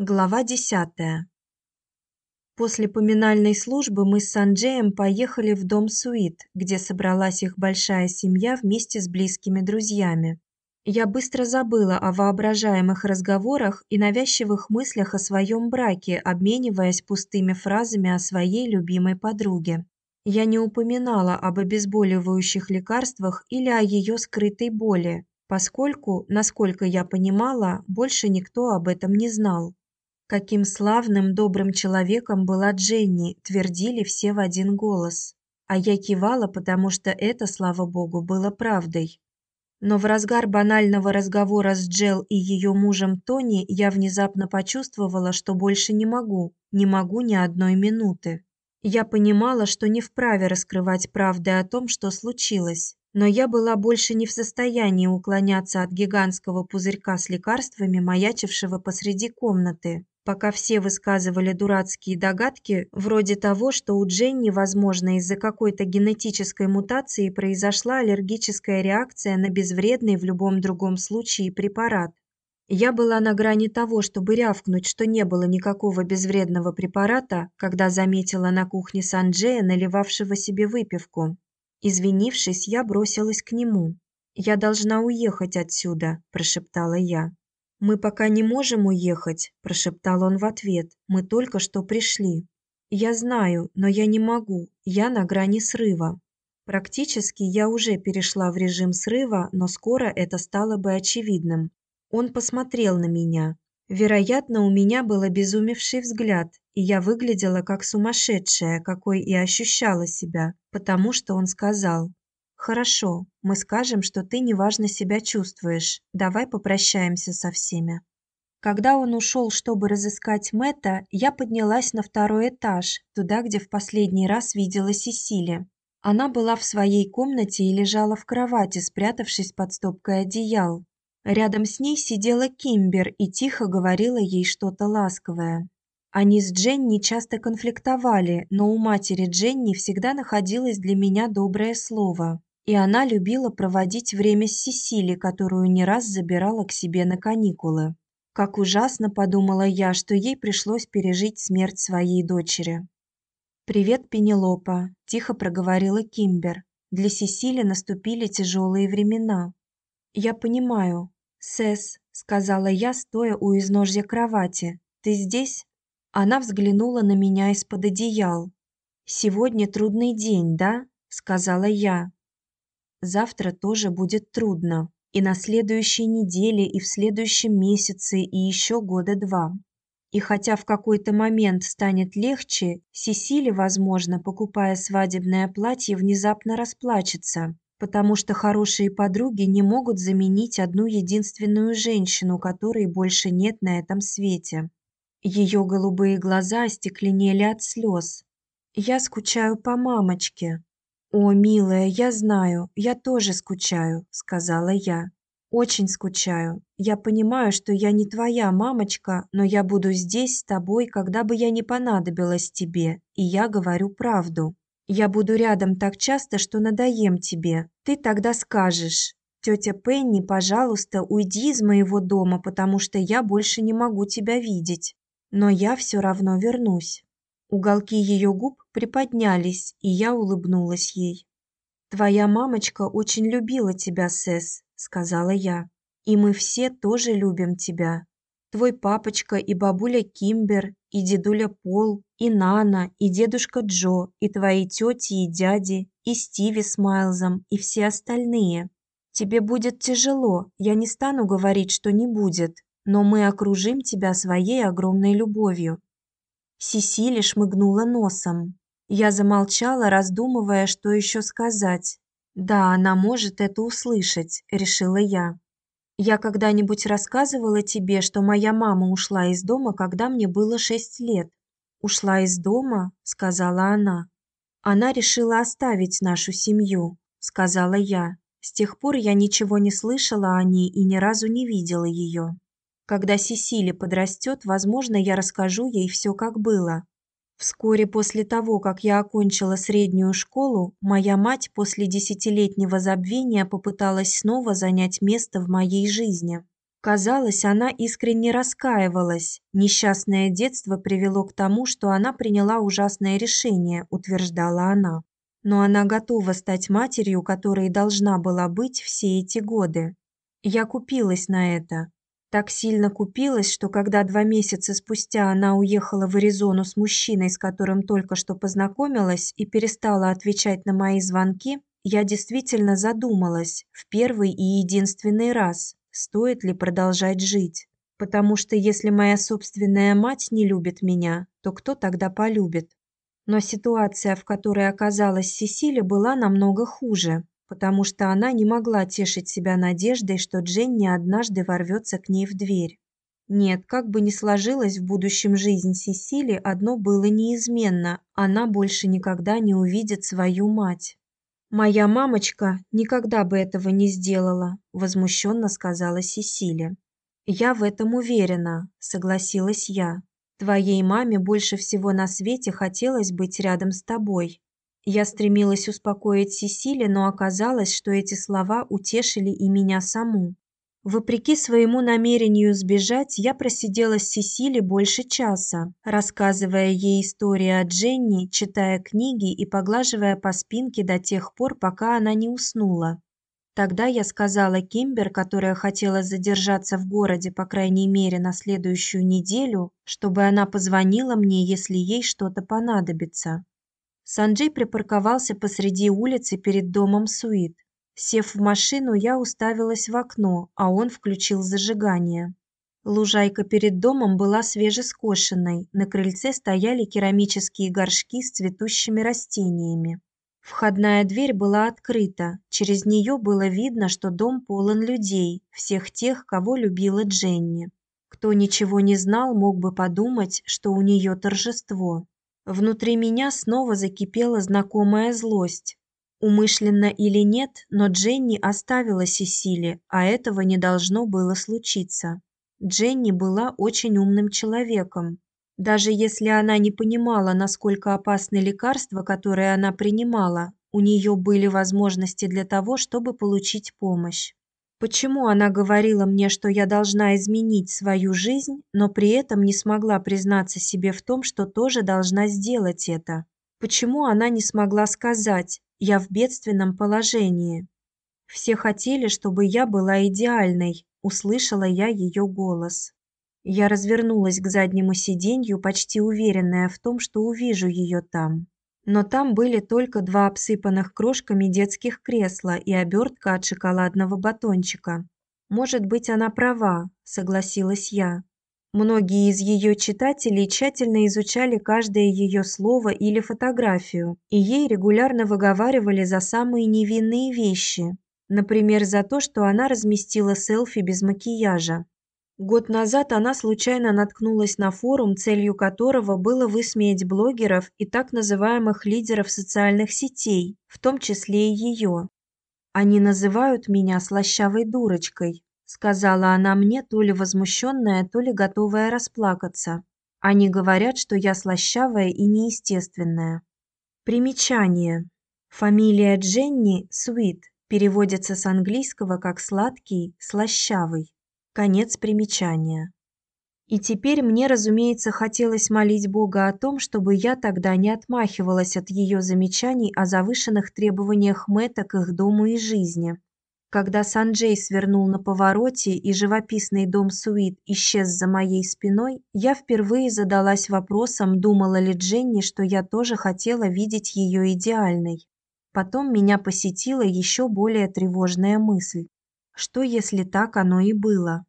Глава десятая. После поминальной службы мы с Санджеем поехали в дом Суит, где собралась их большая семья вместе с близкими друзьями. Я быстро забыла о воображаемых разговорах и навязчивых мыслях о своем браке, обмениваясь пустыми фразами о своей любимой подруге. Я не упоминала об обезболивающих лекарствах или о ее скрытой боли, поскольку, насколько я понимала, больше никто об этом не знал. Каким славным, добрым человеком была Дженни, твердили все в один голос. А я кивала, потому что это, слава богу, было правдой. Но в разгар банального разговора с Джел и ее мужем Тони я внезапно почувствовала, что больше не могу, не могу ни одной минуты. Я понимала, что не вправе раскрывать правды о том, что случилось, но я была больше не в состоянии уклоняться от гигантского пузырька с лекарствами, маячившего посреди комнаты, пока все высказывали дурацкие догадки, вроде того, что у Дженни, возможно, из-за какой-то генетической мутации произошла аллергическая реакция на безвредный в любом другом случае препарат. Я была на грани того, чтобы рявкнуть, что не было никакого безвредного препарата, когда заметила на кухне Санджея, наливавшего себе выпивку. Извинившись, я бросилась к нему. «Я должна уехать отсюда», – прошептала я. «Мы пока не можем уехать», – прошептал он в ответ. «Мы только что пришли». «Я знаю, но я не могу. Я на грани срыва». Практически я уже перешла в режим срыва, но скоро это стало бы очевидным. Он посмотрел на меня. Вероятно, у меня был обезумевший взгляд, и я выглядела как сумасшедшая, какой и ощущала себя, потому что он сказал: "Хорошо, мы скажем, что ты неважно себя чувствуешь. Давай попрощаемся со всеми". Когда он ушел, чтобы разыскать Мэтта, я поднялась на второй этаж, туда, где в последний раз видела Сесили. Она была в своей комнате и лежала в кровати, спрятавшись под стопкой одеял. Рядом с ней сидела Кимбер и тихо говорила ей что-то ласковое. Они с Дженни часто конфликтовали, но у матери Дженни всегда находилось для меня доброе слово, и она любила проводить время с Сесили, которую не раз забирала к себе на каникулы. Как ужасно подумала я, что ей пришлось пережить смерть своей дочери. Привет, Пенелопа, тихо проговорила Кимбер. Для Сесили наступили тяжелые времена. Я понимаю, «Сэс», — сказала я, стоя у изножья кровати, — «ты здесь?» Она взглянула на меня из-под одеял. «Сегодня трудный день, да?» — сказала я. «Завтра тоже будет трудно, и на следующей неделе, и в следующем месяце, и еще года два. И хотя в какой-то момент станет легче, Сесили, возможно, покупая свадебное платье, внезапно расплачется, потому что хорошие подруги не могут заменить одну единственную женщину, которой больше нет на этом свете. Ее голубые глаза остекленели от слез. Я скучаю по мамочке. О, милая, я знаю, я тоже скучаю, сказала я. Очень скучаю. Я понимаю, что я не твоя мамочка, но я буду здесь с тобой, когда бы я ни понадобилась тебе, и я говорю правду. Я буду рядом так часто, что надоем тебе. Ты тогда скажешь: «Тетя Пенни, пожалуйста, уйди из моего дома, потому что я больше не могу тебя видеть". Но я все равно вернусь. Уголки ее губ приподнялись, и я улыбнулась ей. Твоя мамочка очень любила тебя, Сэс, сказала я. И мы все тоже любим тебя. Твой папочка и бабуля Кимбер, и дедуля Пол, и Нана, и дедушка Джо, и твои тети и дяди, и Стиви с Майлзом, и все остальные. Тебе будет тяжело, я не стану говорить, что не будет, но мы окружим тебя своей огромной любовью. Сесили шмыгнула носом. Я замолчала, раздумывая, что еще сказать. Да, она может это услышать, решила я. Я когда-нибудь рассказывала тебе, что моя мама ушла из дома, когда мне было шесть лет. Ушла из дома, сказала она. Она решила оставить нашу семью, сказала я. С тех пор я ничего не слышала о ней и ни разу не видела ее. Когда Сесили подрастет, возможно, я расскажу ей все, как было. Вскоре после того, как я окончила среднюю школу, моя мать после десятилетнего забвения попыталась снова занять место в моей жизни. Казалось, она искренне раскаивалась. Несчастное детство привело к тому, что она приняла ужасное решение, утверждала она. Но она готова стать матерью, которой должна была быть все эти годы. Я купилась на это. Так сильно купилась, что когда два месяца спустя она уехала в Аризону с мужчиной, с которым только что познакомилась, и перестала отвечать на мои звонки, я действительно задумалась в первый и единственный раз, стоит ли продолжать жить. Потому что если моя собственная мать не любит меня, то кто тогда полюбит? Но ситуация, в которой оказалась Сесилия, была намного хуже, потому что она не могла тешить себя надеждой, что Дженни однажды ворвется к ней в дверь. Нет, как бы ни сложилась в будущем жизнь Сесили, одно было неизменно: она больше никогда не увидит свою мать. Моя мамочка никогда бы этого не сделала, возмущенно сказала Сесилия. Я в этом уверена, согласилась я. Твоей маме больше всего на свете хотелось быть рядом с тобой. Я стремилась успокоить Сесили, но оказалось, что эти слова утешили и меня саму. Вопреки своему намерению сбежать, я просидела с Сесили больше часа, рассказывая ей истории о Дженни, читая книги и поглаживая по спинке до тех пор, пока она не уснула. Тогда я сказала Кимбер, которая хотела задержаться в городе по крайней мере на следующую неделю, чтобы она позвонила мне, если ей что-то понадобится. Санджей припарковался посреди улицы перед домом Суит. Сев в машину, я уставилась в окно, а он включил зажигание. Лужайка перед домом была свежескошенной. На крыльце стояли керамические горшки с цветущими растениями. Входная дверь была открыта. Через нее было видно, что дом полон людей, всех тех, кого любила Дженни. Кто ничего не знал, мог бы подумать, что у нее торжество. Внутри меня снова закипела знакомая злость. Умышленно или нет, но Дженни оставила Сесили, а этого не должно было случиться. Дженни была очень умным человеком. Даже если она не понимала, насколько опасны лекарства, которые она принимала, у нее были возможности для того, чтобы получить помощь. Почему она говорила мне, что я должна изменить свою жизнь, но при этом не смогла признаться себе в том, что тоже должна сделать это? Почему она не смогла сказать: "Я в бедственном положении"? Все хотели, чтобы я была идеальной, услышала я ее голос. Я развернулась к заднему сиденью, почти уверенная в том, что увижу ее там но там были только два обсыпанных крошками детских кресла и обертка от шоколадного батончика. Может быть, она права, согласилась я. Многие из ее читателей тщательно изучали каждое ее слово или фотографию, и ей регулярно выговаривали за самые невинные вещи, например, за то, что она разместила селфи без макияжа. Год назад она случайно наткнулась на форум, целью которого было высмеять блогеров и так называемых лидеров социальных сетей, в том числе и ее. Они называют меня слащавой дурочкой, сказала она мне, то ли возмущенная, то ли готовая расплакаться. Они говорят, что я слащавая и неестественная. Примечание. Фамилия Дженни Суит переводится с английского как сладкий, слащавый. Конец примечания. И теперь мне, разумеется, хотелось молить Бога о том, чтобы я тогда не отмахивалась от ее замечаний о завышенных требованиях Мэтта к их дому и жизни. Когда Санджей свернул на повороте и живописный дом Суит исчез за моей спиной, я впервые задалась вопросом, думала ли Дженни, что я тоже хотела видеть ее идеальной. Потом меня посетила еще более тревожная мысль. Что если так оно и было?